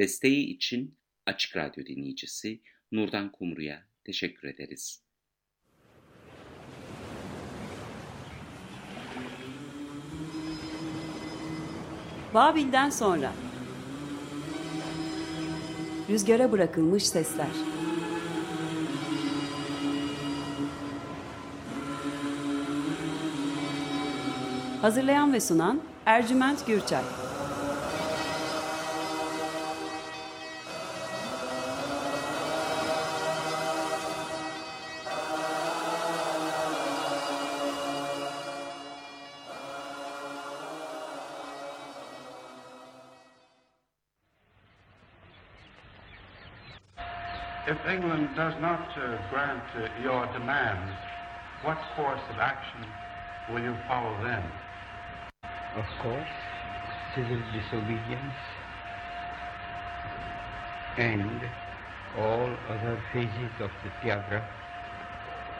Desteği için Açık Radyo dinleyicisi Nurdan Kumru'ya teşekkür ederiz. Babil'den sonra. Rüzgara bırakılmış sesler. Hazırlayan ve sunan Ercüment Gürçay England does not uh, grant uh, your demands, what course of action will you follow then? Of course, civil disobedience and all other phases of the Tiagra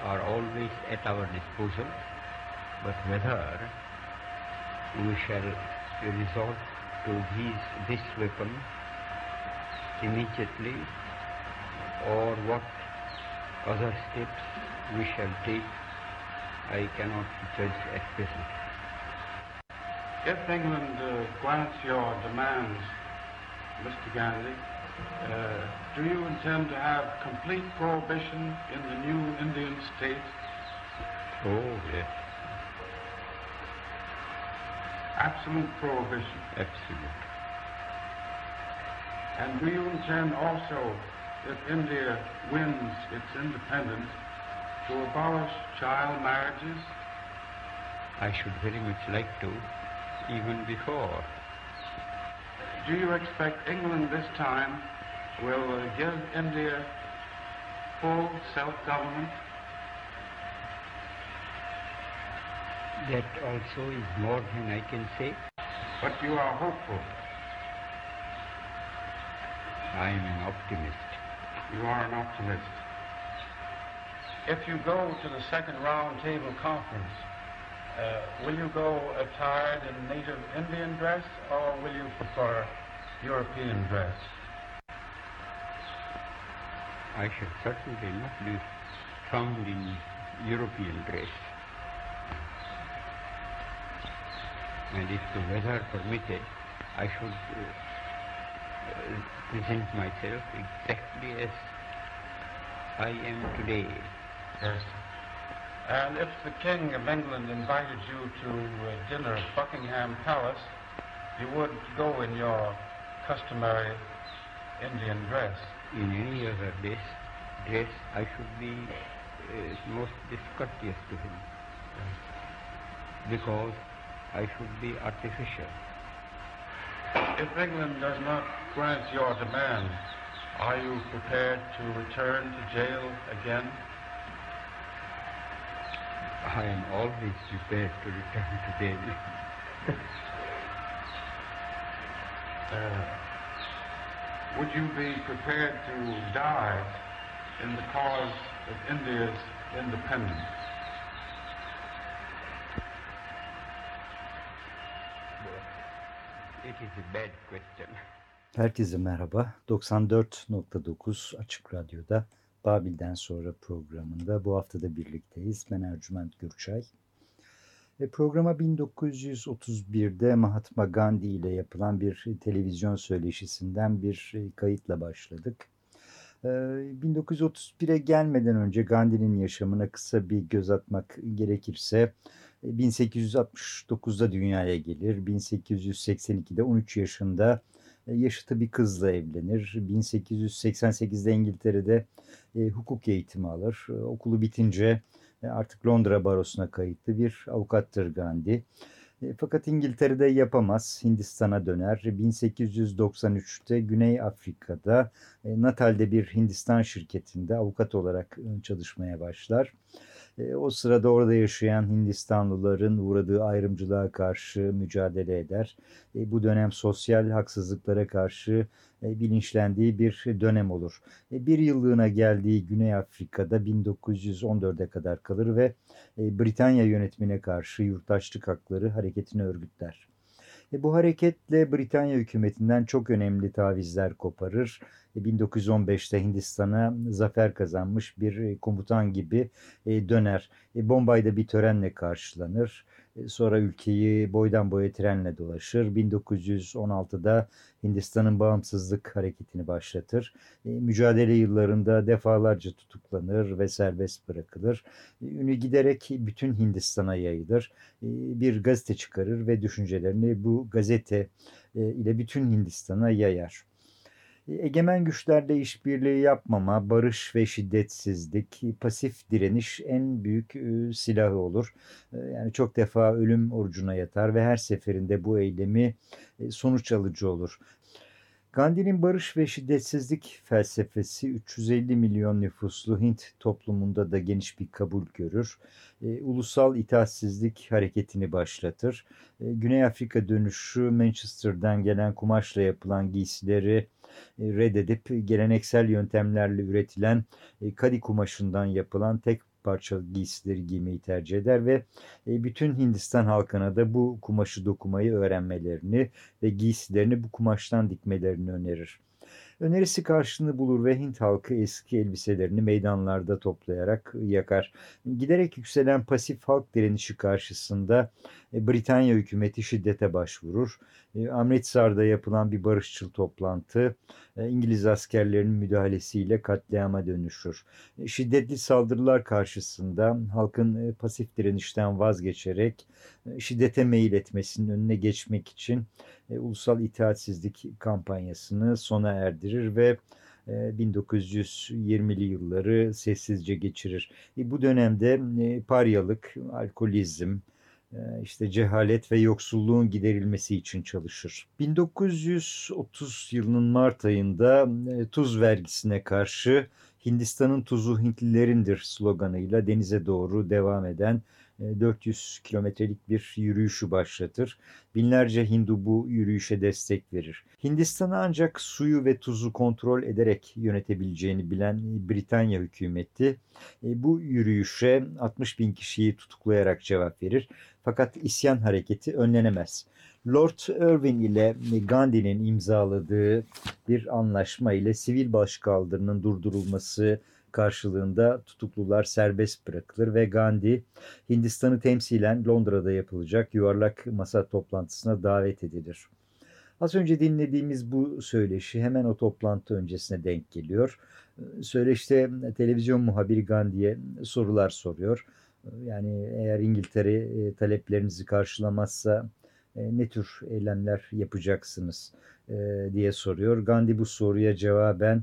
are always at our disposal, but whether we shall resort to these, this weapon immediately or what other steps we shall take, I cannot judge at present. If England uh, grants your demands, Mr. Gandhi, uh, do you intend to have complete prohibition in the new Indian state? Oh, yes, Absolute prohibition. absolutely. And do you intend also, if India wins its independence, to abolish child marriages? I should very much like to, even before. Do you expect England this time will give India full self-government? That also is more than I can say. But you are hopeful. I am an optimist. You are an optimist. If you go to the second round table conference, uh, will you go attired in native Indian dress or will you prefer European dress? I should certainly not be found in European dress. And if the weather permitted, I should uh, present myself exactly as I am today. Yes. And if the King of England invited you to uh, dinner at Buckingham Palace, you would go in your customary Indian dress. In any other dress, dress I should be uh, most discourteous to him. Because I should be artificial. If England does not grant your demand, are you prepared to return to jail again? I am always prepared to return to jail. Uh, would you be prepared to die in the cause of India's independence? Herkese merhaba. 94.9 Açık Radyo'da Babil'den sonra programında bu haftada birlikteyiz. Ben Ercüment Gürçay. E, programa 1931'de Mahatma Gandhi ile yapılan bir televizyon söyleşisinden bir e, kayıtla başladık. E, 1931'e gelmeden önce Gandhi'nin yaşamına kısa bir göz atmak gerekirse 1869'da dünyaya gelir. 1882'de 13 yaşında e, yaşıtı bir kızla evlenir. 1888'de İngiltere'de e, hukuk eğitimi alır. E, okulu bitince artık Londra Barosu'na kayıtlı bir avukattır Gandhi. Fakat İngiltere'de yapamaz. Hindistan'a döner. 1893'te Güney Afrika'da Natal'de bir Hindistan şirketinde avukat olarak e, çalışmaya başlar. E, o sırada orada yaşayan Hindistanlıların uğradığı ayrımcılığa karşı mücadele eder. E, bu dönem sosyal haksızlıklara karşı e, bilinçlendiği bir dönem olur. Bir yıllığına geldiği Güney Afrika'da 1914'e kadar kalır ve Britanya yönetimine karşı yurttaşlık hakları hareketini örgütler. E, bu hareketle Britanya hükümetinden çok önemli tavizler koparır. 1915'te e, Hindistan'a zafer kazanmış bir e, komutan gibi e, döner. Bombay'da bir törenle karşılanır. Sonra ülkeyi boydan boya trenle dolaşır. 1916'da Hindistan'ın bağımsızlık hareketini başlatır. Mücadele yıllarında defalarca tutuklanır ve serbest bırakılır. Ünü giderek bütün Hindistan'a yayılır. Bir gazete çıkarır ve düşüncelerini bu gazete ile bütün Hindistan'a yayar. Egemen güçlerle işbirliği yapmama, barış ve şiddetsizlik, pasif direniş en büyük e, silahı olur. E, yani çok defa ölüm orucuna yatar ve her seferinde bu eylemi e, sonuç alıcı olur. Gandhi'nin barış ve şiddetsizlik felsefesi 350 milyon nüfuslu Hint toplumunda da geniş bir kabul görür. E, ulusal itaatsizlik hareketini başlatır. E, Güney Afrika dönüşü Manchester'dan gelen kumaşla yapılan giysileri e, reddedip geleneksel yöntemlerle üretilen e, kadi kumaşından yapılan tek parça giysileri giymeyi tercih eder ve e, bütün Hindistan halkına da bu kumaşı dokumayı öğrenmelerini ve giysilerini bu kumaştan dikmelerini önerir. Önerisi karşılığını bulur ve Hint halkı eski elbiselerini meydanlarda toplayarak yakar. Giderek yükselen pasif halk direnişi karşısında e, Britanya hükümeti şiddete başvurur. E, Amritsar'da yapılan bir barışçıl toplantı e, İngiliz askerlerinin müdahalesiyle katliama dönüşür. Şiddetli saldırılar karşısında halkın pasif direnişten vazgeçerek şiddete meyil etmesinin önüne geçmek için ulusal itaatsizlik kampanyasını sona erdirir ve 1920'li yılları sessizce geçirir. Bu dönemde paryalık, alkolizm, işte cehalet ve yoksulluğun giderilmesi için çalışır. 1930 yılının Mart ayında e, tuz vergisine karşı Hindistan'ın tuzu Hintlilerindir sloganıyla denize doğru devam eden 400 e, kilometrelik bir yürüyüşü başlatır. Binlerce Hindu bu yürüyüşe destek verir. Hindistan'ı ancak suyu ve tuzu kontrol ederek yönetebileceğini bilen Britanya hükümeti e, bu yürüyüşe 60 bin kişiyi tutuklayarak cevap verir. Fakat isyan hareketi önlenemez. Lord Irwin ile Gandhi'nin imzaladığı bir anlaşma ile sivil başkaldırının durdurulması karşılığında tutuklular serbest bırakılır ve Gandhi Hindistan'ı temsilen Londra'da yapılacak yuvarlak masa toplantısına davet edilir. Az önce dinlediğimiz bu söyleşi hemen o toplantı öncesine denk geliyor. Söyleşte televizyon muhabiri Gandhi'ye sorular soruyor. Yani eğer İngiltere e, taleplerinizi karşılamazsa e, ne tür eylemler yapacaksınız e, diye soruyor. Gandhi bu soruya cevaben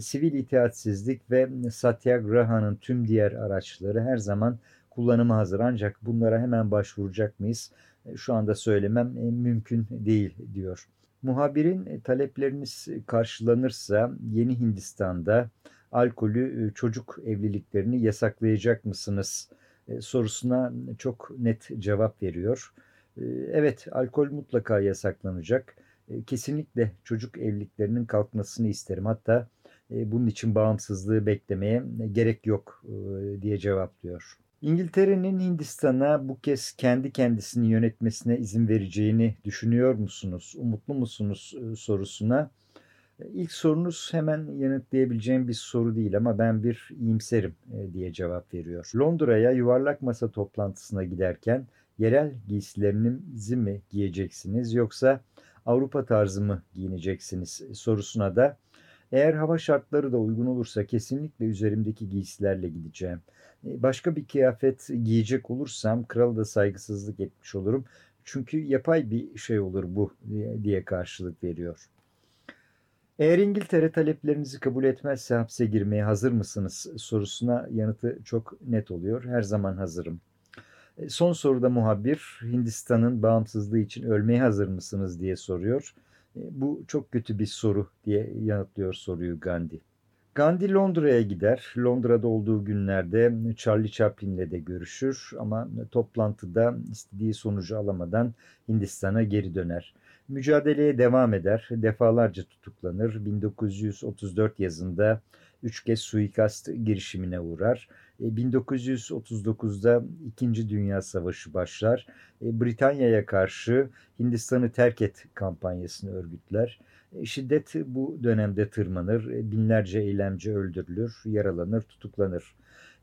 sivil itaatsizlik ve satyagraha'nın tüm diğer araçları her zaman kullanıma hazır ancak bunlara hemen başvuracak mıyız? Şu anda söylemem mümkün değil diyor. Muhabirin talepleriniz karşılanırsa yeni Hindistan'da alkolü çocuk evliliklerini yasaklayacak mısınız sorusuna çok net cevap veriyor. Evet alkol mutlaka yasaklanacak. Kesinlikle çocuk evliliklerinin kalkmasını isterim. Hatta bunun için bağımsızlığı beklemeye gerek yok diye cevaplıyor. İngiltere'nin Hindistan'a bu kez kendi kendisini yönetmesine izin vereceğini düşünüyor musunuz? Umutlu musunuz sorusuna İlk sorunuz hemen yanıtlayabileceğim bir soru değil ama ben bir iyimserim e, diye cevap veriyor. Londra'ya yuvarlak masa toplantısına giderken yerel giysilerinizi mi giyeceksiniz yoksa Avrupa tarzı mı giyineceksiniz sorusuna da eğer hava şartları da uygun olursa kesinlikle üzerimdeki giysilerle gideceğim. E, başka bir kıyafet giyecek olursam krala da saygısızlık etmiş olurum. Çünkü yapay bir şey olur bu diye karşılık veriyor. Eğer İngiltere taleplerinizi kabul etmezse hapse girmeye hazır mısınız sorusuna yanıtı çok net oluyor. Her zaman hazırım. E, son soruda muhabir Hindistan'ın bağımsızlığı için ölmeye hazır mısınız diye soruyor. E, bu çok kötü bir soru diye yanıtlıyor soruyu Gandhi. Gandhi Londra'ya gider. Londra'da olduğu günlerde Charlie Chaplin'le de görüşür ama toplantıda istediği sonucu alamadan Hindistan'a geri döner. Mücadeleye devam eder, defalarca tutuklanır. 1934 yazında üç kez suikast girişimine uğrar. 1939'da İkinci Dünya Savaşı başlar. Britanya'ya karşı Hindistan'ı terk et kampanyasını örgütler. Şiddet bu dönemde tırmanır, binlerce eylemci öldürülür, yaralanır, tutuklanır.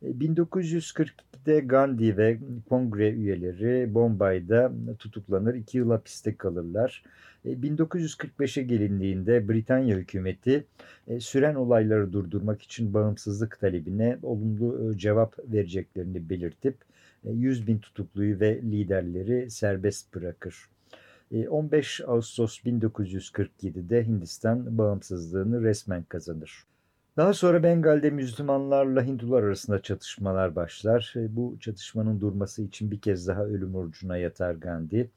1942'de Gandhi ve kongre üyeleri Bombay'da tutuklanır, iki yıl hapiste kalırlar. 1945'e gelindiğinde Britanya hükümeti e, süren olayları durdurmak için bağımsızlık talebine olumlu e, cevap vereceklerini belirtip 100 e, bin tutukluyu ve liderleri serbest bırakır. 15 Ağustos 1947'de Hindistan bağımsızlığını resmen kazanır. Daha sonra Bengal'de Müslümanlarla Hindular arasında çatışmalar başlar. E, bu çatışmanın durması için bir kez daha ölüm orucuna yatar Gandhi.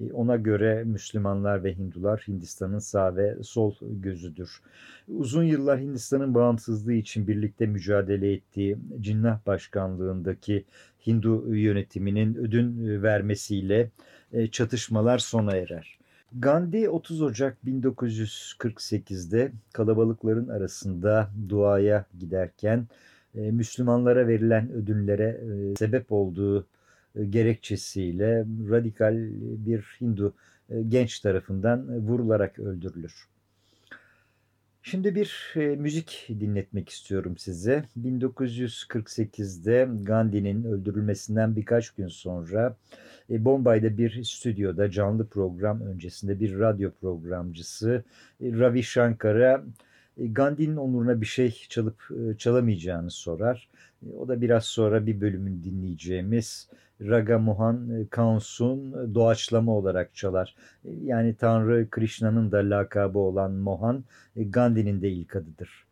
E, ona göre Müslümanlar ve Hindular Hindistan'ın sağ ve sol gözüdür. Uzun yıllar Hindistan'ın bağımsızlığı için birlikte mücadele ettiği Cinnah Başkanlığındaki Hindu yönetiminin ödün vermesiyle e, çatışmalar sona erer. Gandhi 30 Ocak 1948'de kalabalıkların arasında duaya giderken e, Müslümanlara verilen ödüllere e, sebep olduğu e, gerekçesiyle radikal bir Hindu genç tarafından vurularak öldürülür. Şimdi bir müzik dinletmek istiyorum size. 1948'de Gandhi'nin öldürülmesinden birkaç gün sonra e, Bombay'da bir stüdyoda canlı program öncesinde bir radyo programcısı e, Ravi Shankar'a e, Gandhi'nin onuruna bir şey çalıp e, çalamayacağını sorar. E, o da biraz sonra bir bölümün dinleyeceğimiz Raga Mohan Kaunsun doğaçlama olarak çalar. Yani Tanrı Krishna'nın da lakabı olan Mohan Gandhi'nin de ilk adıdır.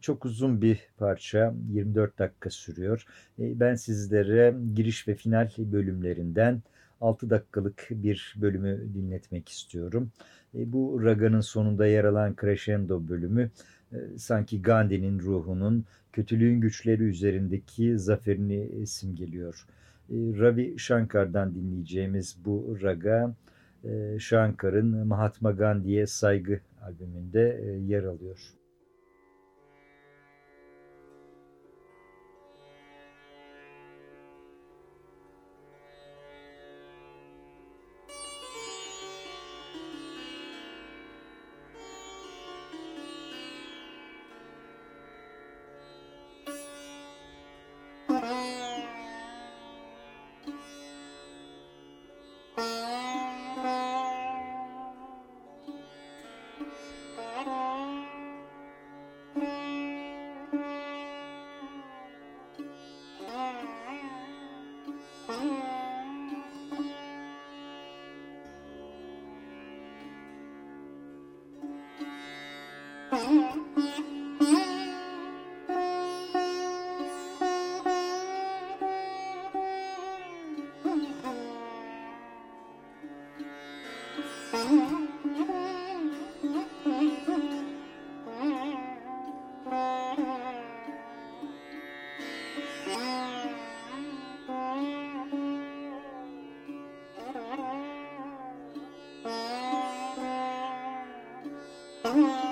Çok uzun bir parça 24 dakika sürüyor. Ben sizlere giriş ve final bölümlerinden 6 dakikalık bir bölümü dinletmek istiyorum. Bu raganın sonunda yer alan crescendo bölümü sanki Gandhi'nin ruhunun kötülüğün güçleri üzerindeki zaferini simgeliyor. E, Ravi Shankar'dan dinleyeceğimiz bu raga e, Shankar'ın Mahatma Gandhi'ye saygı albümünde e, yer alıyor. Mm-hmm.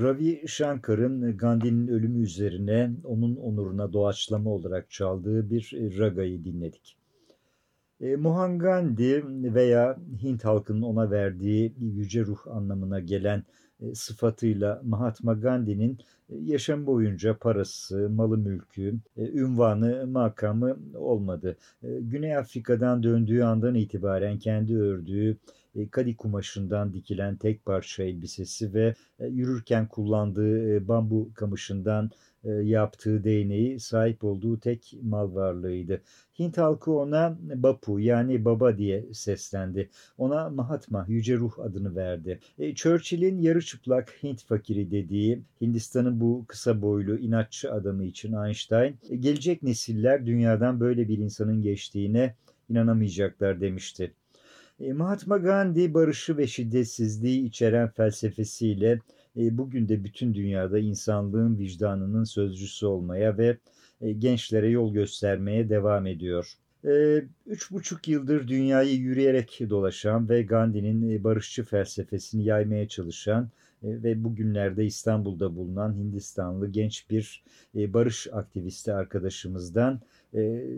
Ravi Shankar'ın Gandhi'nin ölümü üzerine onun onuruna doğaçlama olarak çaldığı bir ragayı dinledik. E, Mohan Gandhi veya Hint halkının ona verdiği yüce ruh anlamına gelen e, sıfatıyla Mahatma Gandhi'nin e, yaşam boyunca parası, malı mülkü, e, ünvanı, makamı olmadı. E, Güney Afrika'dan döndüğü andan itibaren kendi ördüğü e, kadi kumaşından dikilen tek parça elbisesi ve e, yürürken kullandığı e, bambu kamışından yaptığı değneği sahip olduğu tek mal varlığıydı. Hint halkı ona Bapu yani baba diye seslendi. Ona Mahatma, Yüce Ruh adını verdi. Churchill'in yarı çıplak Hint fakiri dediği Hindistan'ın bu kısa boylu inatçı adamı için Einstein, gelecek nesiller dünyadan böyle bir insanın geçtiğine inanamayacaklar demişti. E, Mahatma Gandhi barışı ve şiddetsizliği içeren felsefesiyle e, bugün de bütün dünyada insanlığın vicdanının sözcüsü olmaya ve e, gençlere yol göstermeye devam ediyor. Üç buçuk yıldır dünyayı yürüyerek dolaşan ve Gandhi'nin barışçı felsefesini yaymaya çalışan ve bugünlerde İstanbul'da bulunan Hindistanlı genç bir barış aktivisti arkadaşımızdan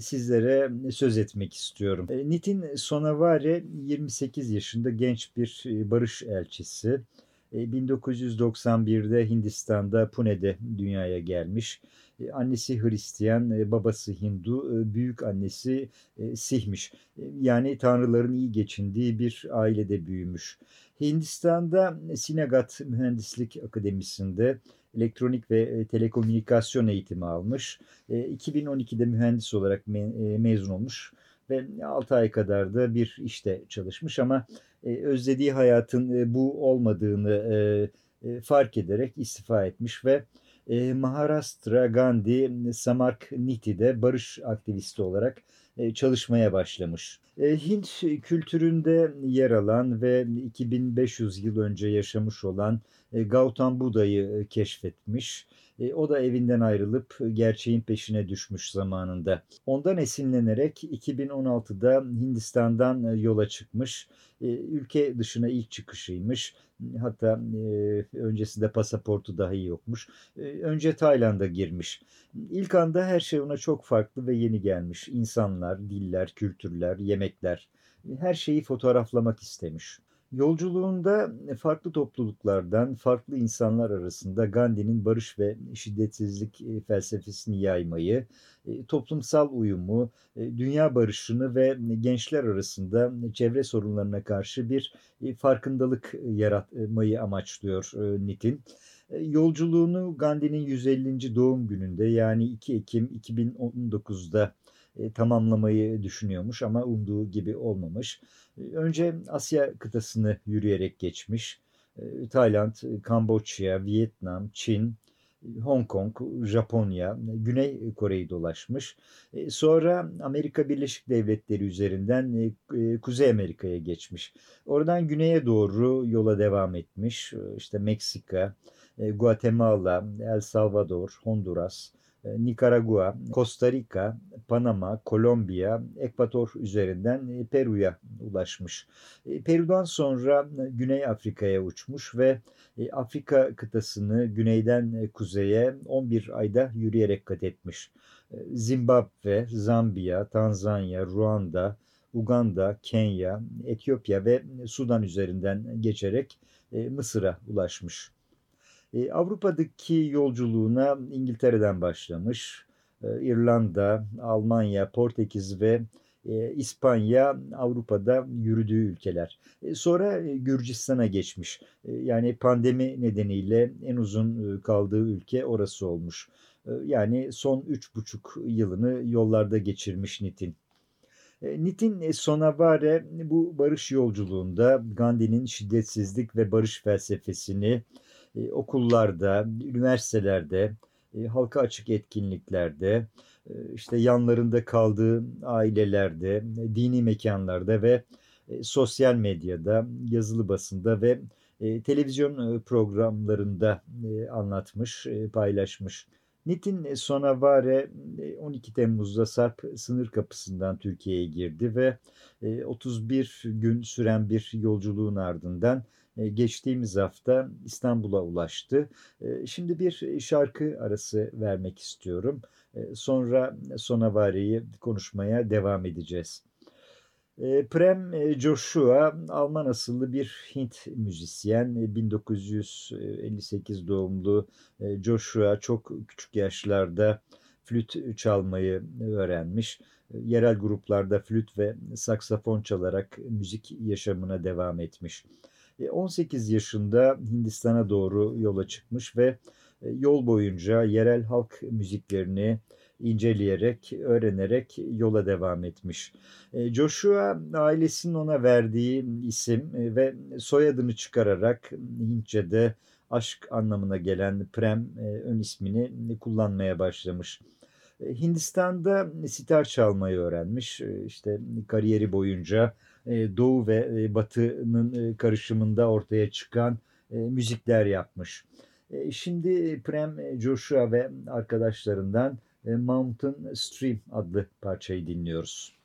sizlere söz etmek istiyorum. Nitin Sonavare 28 yaşında genç bir barış elçisi. 1991'de Hindistan'da Pune'de dünyaya gelmiş. Annesi Hristiyan, babası Hindu, büyük annesi Sihmiş. Yani tanrıların iyi geçindiği bir ailede büyümüş. Hindistan'da Sinagat Mühendislik Akademisi'nde elektronik ve e, telekomünikasyon eğitimi almış. 2012'de e, mühendis olarak e, mezun olmuş ve 6 ay kadar da bir işte çalışmış ama özlediği hayatın bu olmadığını fark ederek istifa etmiş ve Maharashtra Gandhi Samark Niti'de barış aktivisti olarak çalışmaya başlamış. E, Hint kültüründe yer alan ve 2500 yıl önce yaşamış olan e, Gautam Buda'yı keşfetmiş. O da evinden ayrılıp gerçeğin peşine düşmüş zamanında. Ondan esinlenerek 2016'da Hindistan'dan yola çıkmış. Ülke dışına ilk çıkışıymış. Hatta öncesinde pasaportu dahi yokmuş. Önce Tayland'a girmiş. İlk anda her şey ona çok farklı ve yeni gelmiş. İnsanlar, diller, kültürler, yemekler. Her şeyi fotoğraflamak istemiş. Yolculuğunda farklı topluluklardan, farklı insanlar arasında Gandhi'nin barış ve şiddetsizlik e, felsefesini yaymayı, e, toplumsal uyumu, e, dünya barışını ve gençler arasında çevre sorunlarına karşı bir farkındalık yaratmayı amaçlıyor Nitin. Yolculuğunu Gandhi'nin 150. doğum gününde yani 2 Ekim 2019'da tamamlamayı düşünüyormuş ama umduğu gibi olmamış. Önce Asya kıtasını yürüyerek geçmiş. Tayland, Kamboçya, Vietnam, Çin, Hong Kong, Japonya, Güney Kore'yi dolaşmış. Sonra Amerika Birleşik Devletleri üzerinden Kuzey Amerika'ya geçmiş. Oradan güneye doğru yola devam etmiş. İşte Meksika, Guatemala, El Salvador, Honduras, e, Nikaragua, Costa Rica, Panama, Kolombiya, Ekvator üzerinden e, Peru'ya ulaşmış. E, Peru'dan sonra Güney Afrika'ya uçmuş ve Afrika kıtasını güneyden kuzeye 11 ayda yürüyerek kat etmiş. Zimbabwe, Zambiya, Tanzanya, Ruanda, Uganda, Kenya, Etiyopya ve Sudan üzerinden geçerek Mısır'a ulaşmış. E, Avrupa'daki yolculuğuna İngiltere'den başlamış. E, İrlanda, Almanya, Portekiz ve e, İspanya Avrupa'da yürüdüğü ülkeler. E, sonra e, Gürcistan'a geçmiş. E, yani pandemi nedeniyle en uzun e, kaldığı ülke orası olmuş. E, yani son üç buçuk yılını yollarda geçirmiş Nitin. Nitin Sonavare bu barış yolculuğunda Gandhi'nin şiddetsizlik ve barış felsefesini e, okullarda, üniversitelerde, e, halka açık etkinliklerde, e, işte yanlarında kaldığı ailelerde, dini mekanlarda ve sosyal medyada, yazılı basında ve televizyon programlarında anlatmış, paylaşmış. Nitin Sonavare 12 Temmuz'da Sarp sınır kapısından Türkiye'ye girdi ve 31 gün süren bir yolculuğun ardından e, geçtiğimiz hafta İstanbul'a ulaştı. E, şimdi bir şarkı arası vermek istiyorum. E, sonra Sonavari'yi konuşmaya devam edeceğiz. Prem Joshua Alman asıllı bir Hint müzisyen. 1958 doğumlu Joshua çok küçük yaşlarda flüt çalmayı öğrenmiş. Yerel gruplarda flüt ve saksafon çalarak müzik yaşamına devam etmiş. 18 e, yaşında Hindistan'a doğru yola çıkmış ve e, yol boyunca yerel halk müziklerini inceleyerek, öğrenerek yola devam etmiş. E, Joshua ailesinin ona verdiği isim ve soyadını çıkararak Hintçe'de aşk anlamına gelen Prem ön ismini kullanmaya başlamış. Hindistan'da sitar çalmayı öğrenmiş. İşte kariyeri boyunca Doğu ve e, Batı'nın e, karışımında ortaya çıkan müzikler yapmış. Şimdi Prem Joshua ve arkadaşlarından Mountain Stream adlı parçayı dinliyoruz.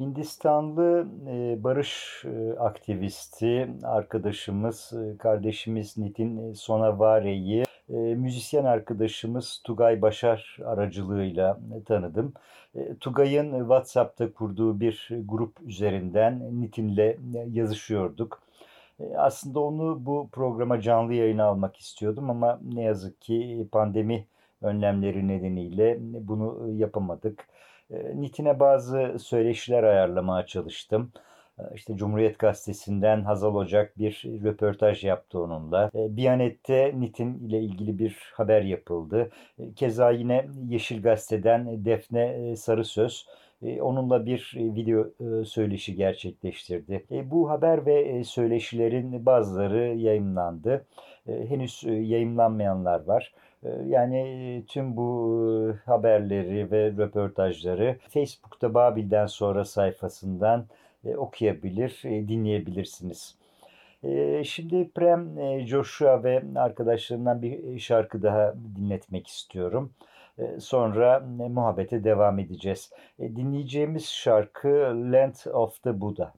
Hindistanlı e, barış e, aktivisti arkadaşımız, e, kardeşimiz Nitin Sonavare'yi müzisyen arkadaşımız Tugay Başar aracılığıyla tanıdım. Tugay'ın WhatsApp'ta kurduğu bir grup üzerinden Nitin'le yazışıyorduk. Aslında onu bu programa canlı yayına almak istiyordum ama ne yazık ki pandemi önlemleri nedeniyle bunu yapamadık. Ee, nitine bazı söyleşiler ayarlamaya çalıştım. Ee, işte Cumhuriyet Gazetesi'nden Hazal Ocak bir röportaj yaptı onunla. Ee, Biyanet'te Nitin ile ilgili bir haber yapıldı. Keza yine Yeşil Gazete'den Defne e, Sarısöz e, onunla bir e, video söyleşi gerçekleştirdi. Bu haber ve söyleşilerin bazıları yayınlandı. Henüz yayınlanmayanlar var. Ee, yani e, tüm bu e, haberleri ve röportajları Facebook'ta Babil'den sonra sayfasından e, okuyabilir, dinleyebilirsiniz. Şimdi Prem Joshua ve arkadaşlarından bir şarkı daha dinletmek istiyorum. Sonra muhabbete devam edeceğiz. Dinleyeceğimiz şarkı Land of the Buddha.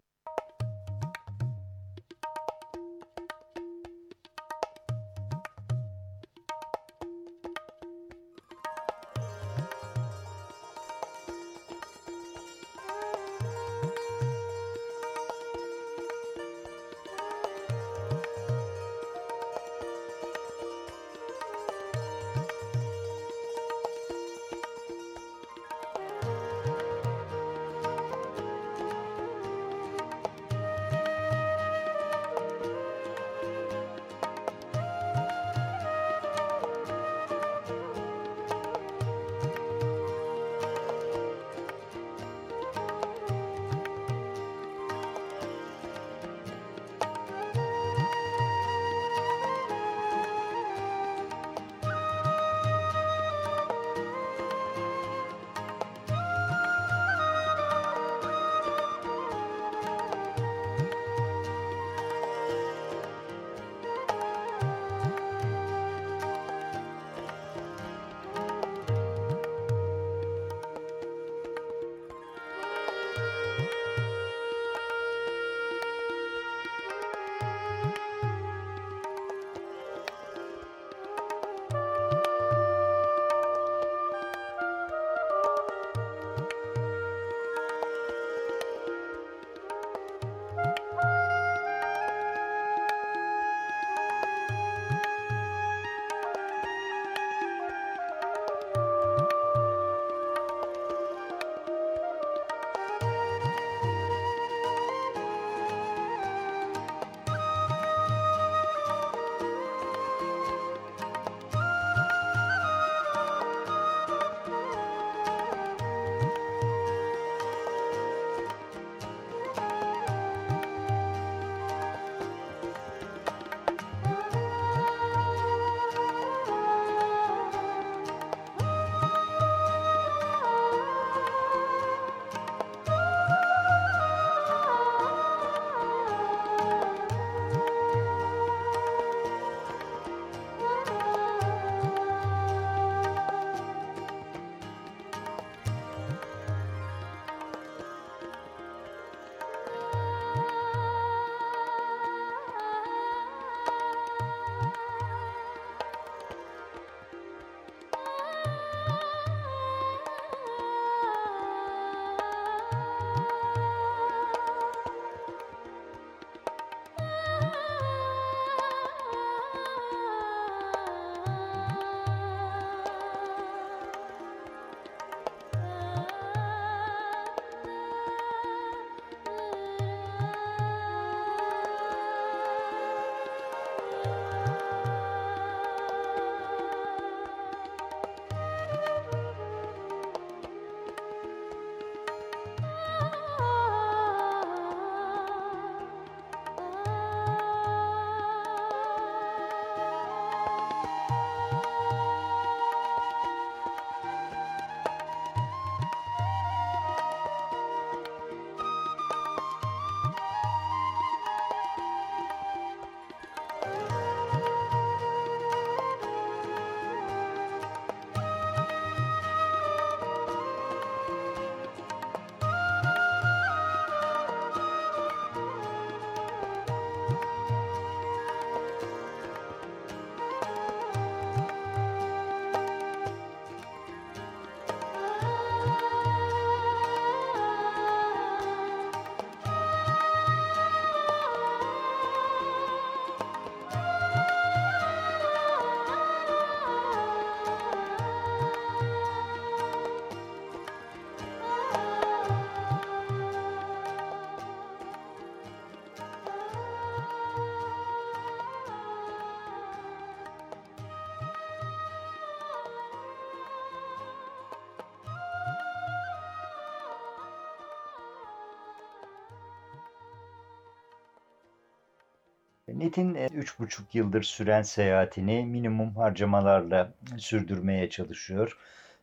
Net'in e, üç buçuk yıldır süren seyahatini minimum harcamalarla sürdürmeye çalışıyor.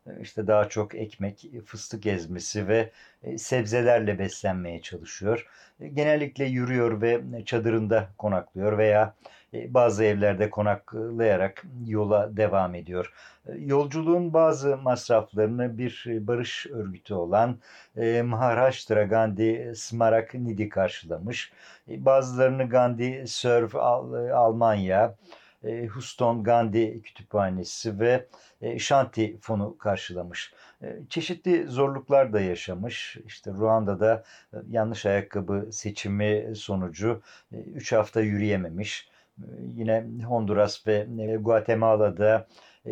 E, İşte daha çok ekmek, fıstık ezmesi ve e, sebzelerle beslenmeye çalışıyor. E, Genellikle yürüyor ve çadırında konaklıyor veya e, bazı evlerde konaklayarak yola devam ediyor. E, Yolculuğun bazı masraflarını bir e, barış örgütü olan e, Maharashtra Gandhi Smarak Nidhi karşılamış. E, Bazılarını Gandhi Al- Almanya, e, Houston Gandhi Kütüphanesi ve e, Shanti Fonu karşılamış. E, Çeşitli zorluklar da yaşamış. İşte Ruanda'da e, yanlış ayakkabı seçimi sonucu 3 hafta yürüyememiş. E, Yine Honduras ve e, Guatemala'da e,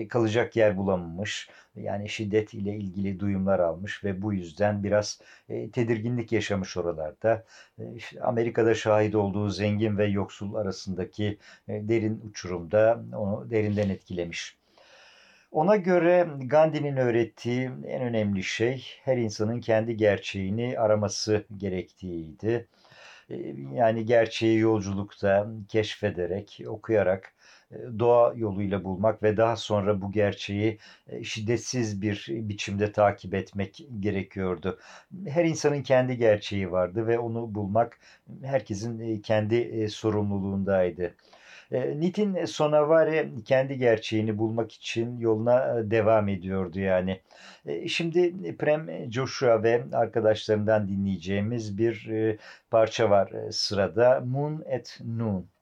kalacak yer bulamamış. Yani şiddet ile ilgili duyumlar almış ve bu yüzden biraz e, tedirginlik yaşamış oralarda. E, Amerika'da şahit olduğu zengin ve yoksul arasındaki e, derin uçurumda onu derinden etkilemiş. Ona göre Gandhi'nin öğrettiği en önemli şey her insanın kendi gerçeğini araması gerektiğiydi. E, Yani gerçeği yolculukta keşfederek, okuyarak, e, doğa yoluyla bulmak ve daha sonra bu gerçeği e, şiddetsiz bir biçimde takip etmek gerekiyordu. Her insanın kendi gerçeği vardı ve onu bulmak herkesin e, kendi e, sorumluluğundaydı. E, Nitin Sonavare kendi gerçeğini bulmak için yoluna e, devam ediyordu yani. E, Şimdi Prem Joshua ve arkadaşlarından dinleyeceğimiz bir e, parça var e, sırada. Moon at Noon.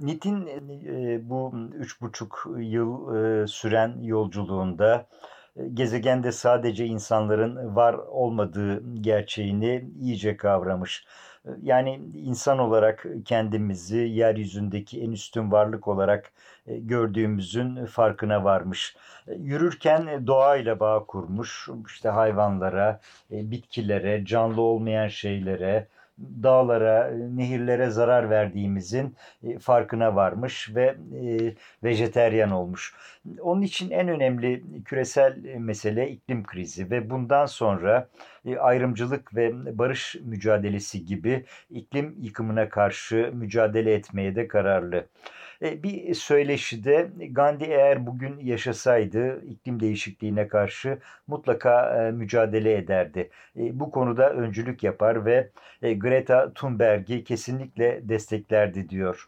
Nitin e, bu üç buçuk yıl e, süren yolculuğunda e, gezegende sadece insanların var olmadığı gerçeğini iyice kavramış. Yani insan olarak kendimizi yeryüzündeki en üstün varlık olarak gördüğümüzün farkına varmış. Yürürken doğayla bağ kurmuş, işte hayvanlara, bitkilere, canlı olmayan şeylere, dağlara, nehirlere zarar verdiğimizin e, farkına varmış ve e, vejeteryan olmuş. Onun için en önemli küresel mesele iklim krizi ve bundan sonra e, ayrımcılık ve barış mücadelesi gibi iklim yıkımına karşı mücadele etmeye de kararlı. E, bir söyleşide Gandhi eğer bugün yaşasaydı iklim değişikliğine karşı mutlaka e, mücadele ederdi. E, bu konuda öncülük yapar ve Greta Thunberg'i kesinlikle desteklerdi diyor.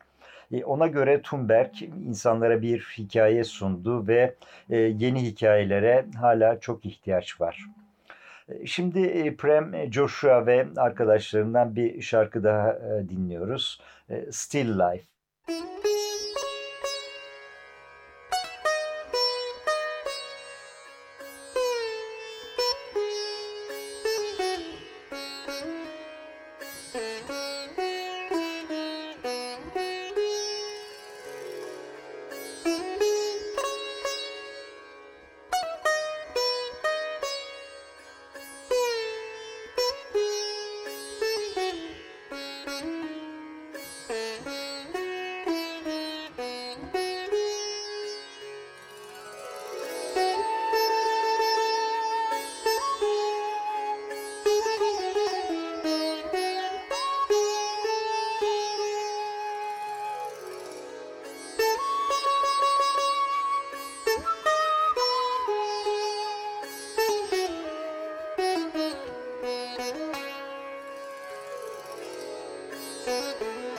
Ona göre Thunberg insanlara bir hikaye sundu ve yeni hikayelere hala çok ihtiyaç var. Şimdi Prem Joshua ve arkadaşlarından bir şarkı daha dinliyoruz. Still Life. Thank you.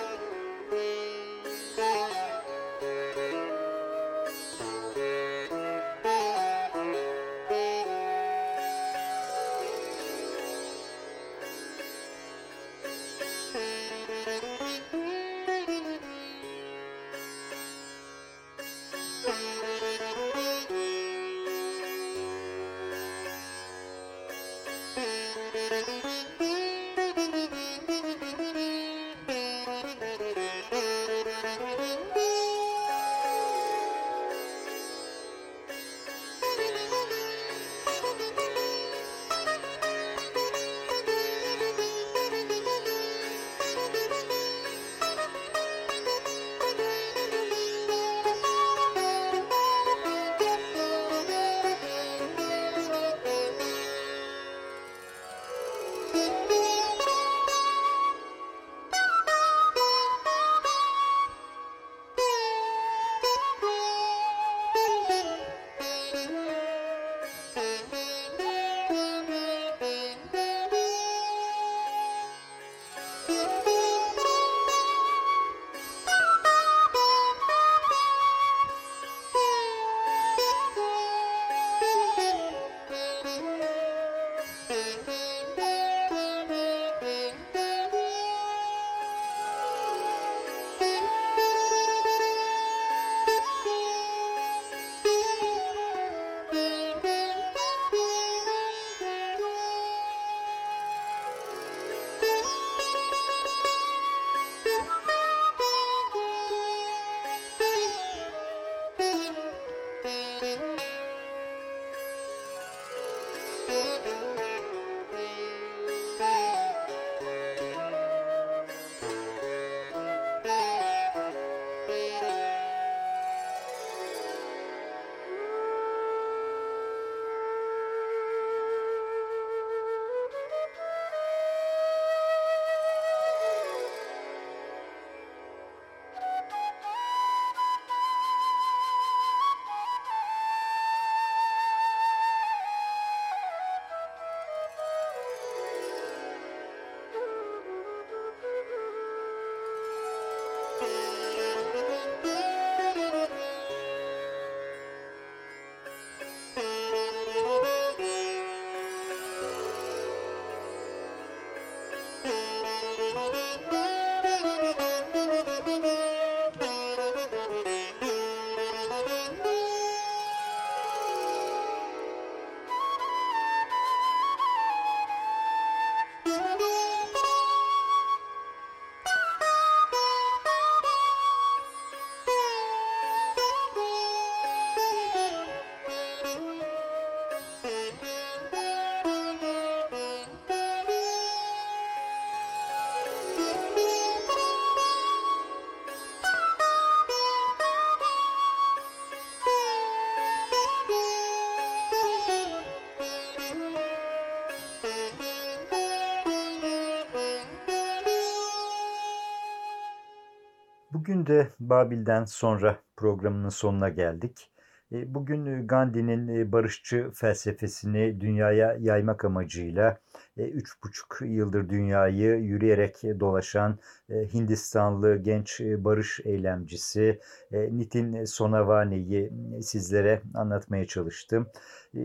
Bugün de Babil'den sonra programının sonuna geldik. E, bugün Gandhi'nin e, barışçı felsefesini dünyaya yaymak amacıyla e, üç buçuk yıldır dünyayı yürüyerek dolaşan Hindistanlı genç barış eylemcisi Nitin Sonavane'yi sizlere anlatmaya çalıştım.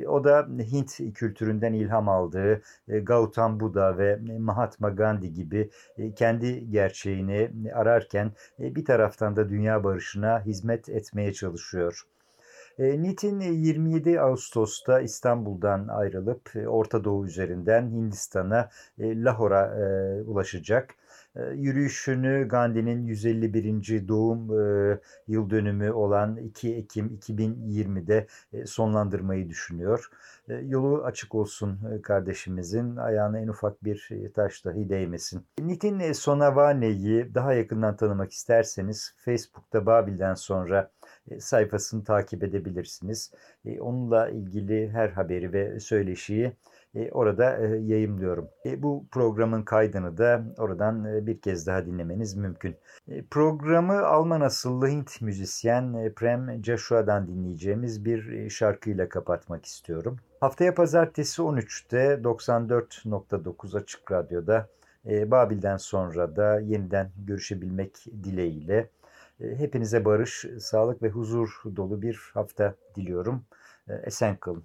O da Hint kültüründen ilham aldığı Gautam Buddha ve Mahatma Gandhi gibi kendi gerçeğini ararken bir taraftan da dünya barışına hizmet etmeye çalışıyor. E, Nitin 27 Ağustos'ta İstanbul'dan ayrılıp e, Orta Doğu üzerinden Hindistan'a, e, Lahora ulaşacak. Yürüyüşünü Gandhi'nin 151. doğum yıl dönümü olan 2 Ekim 2020'de sonlandırmayı düşünüyor. Yolu açık olsun kardeşimizin, ayağına en ufak bir taş dahi değmesin. Nitin Sonavane'yi daha yakından tanımak isterseniz Facebook'ta Babil'den sonra e, sayfasını takip edebilirsiniz. E, onunla ilgili her haberi ve söyleşiyi e, orada yayımlıyorum. Bu programın kaydını da oradan bir kez daha dinlemeniz mümkün. Programı Alman asıllı Hint müzisyen Prem Joshua'dan dinleyeceğimiz bir şarkıyla kapatmak istiyorum. Haftaya pazartesi 13'te 94.9 Açık Radyo'da Babil'den sonra da yeniden görüşebilmek dileğiyle e, hepinize barış, sağlık ve huzur dolu bir hafta diliyorum. E, esen kalın.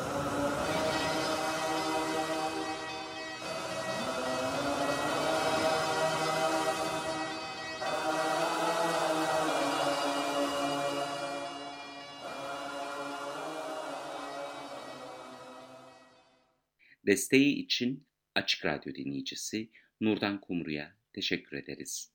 Desteği için Açık Radyo dinleyicisi Nurdan Kumru'ya teşekkür ederiz.